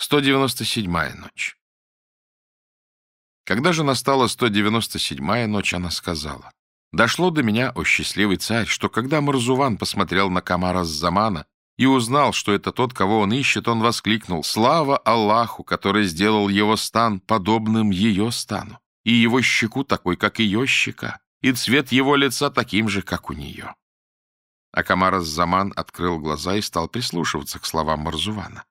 197-я ночь. Когда же настала 197-я ночь, она сказала, «Дошло до меня, о счастливый царь, что когда Марзуван посмотрел на Камара Замана и узнал, что это тот, кого он ищет, он воскликнул, «Слава Аллаху, который сделал его стан подобным ее стану, и его щеку такой, как ее щека, и цвет его лица таким же, как у нее». А Камар Заман открыл глаза и стал прислушиваться к словам Марзувана.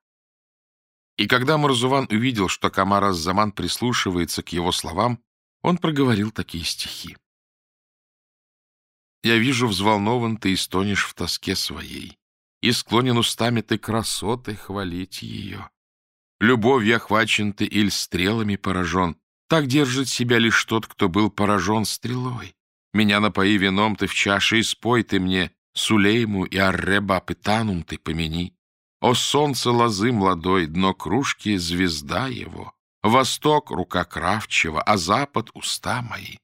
И когда Марзуван увидел, что Камар Заман прислушивается к его словам, он проговорил такие стихи. «Я вижу, взволнован ты и стонешь в тоске своей, и склонен устами ты красоты хвалить ее. Любовью охвачен ты или стрелами поражен, так держит себя лишь тот, кто был поражен стрелой. Меня напои вином ты в чаше и спой ты мне, Сулейму и Арреба Пытанум ты помяни. О солнце лозы молодой, дно кружки — звезда его. Восток — рука кравчего, а запад — уста мои.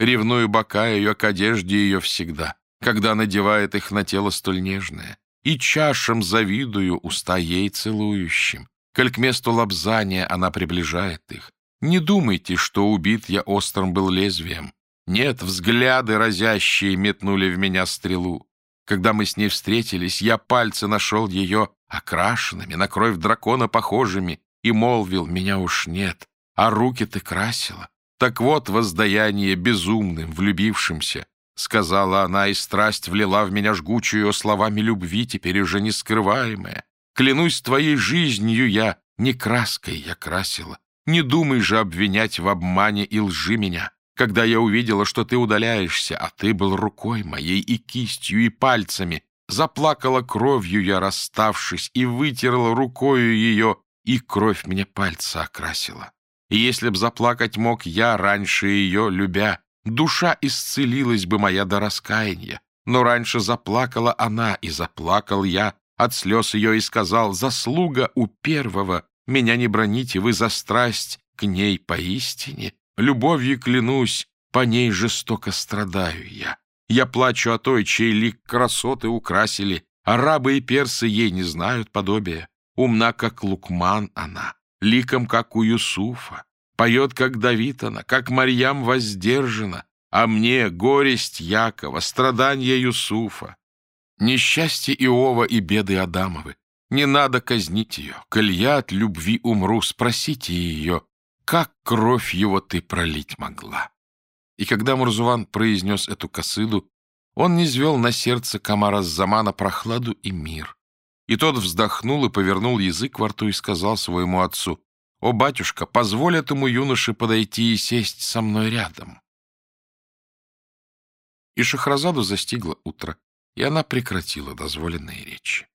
Ревную бока ее к одежде ее всегда, когда надевает их на тело столь нежное. И чашам завидую уста ей целующим, коль к месту лобзания она приближает их. Не думайте, что убит я острым был лезвием. Нет, взгляды разящие метнули в меня стрелу. Когда мы с ней встретились, я пальцы нашел ее окрашенными, на кровь дракона похожими, и молвил, меня уж нет, а руки ты красила. Так вот воздаяние безумным, влюбившимся, сказала она, и страсть влила в меня жгучую словами любви, теперь уже не скрываемая. Клянусь твоей жизнью я, не краской я красила. Не думай же обвинять в обмане и лжи меня, когда я увидела, что ты удаляешься, а ты был рукой моей и кистью, и пальцами, Заплакала кровью я, расставшись, и вытерла рукою ее, и кровь мне пальцы окрасила. И если б заплакать мог я раньше ее, любя, душа исцелилась бы моя до раскаяния. Но раньше заплакала она, и заплакал я от слез ее, и сказал, заслуга у первого, меня не броните вы за страсть к ней поистине. Любовью клянусь, по ней жестоко страдаю я. Я плачу о той, чей лик красоты украсили. Арабы и персы ей не знают подобия. Умна, как Лукман она, ликом, как у Юсуфа. Поет, как Давид она, как Марьям воздержана. А мне горесть Якова, страдания Юсуфа. Несчастье Иова и беды Адамовы. Не надо казнить ее. Коль я от любви умру, спросите ее, как кровь его ты пролить могла. И когда Мурзуван произнес эту косыду, он низвел на сердце Камара Замана прохладу и мир. И тот вздохнул и повернул язык во рту и сказал своему отцу, «О, батюшка, позволь этому юноше подойти и сесть со мной рядом». И Шахразаду застигло утро, и она прекратила дозволенные речи.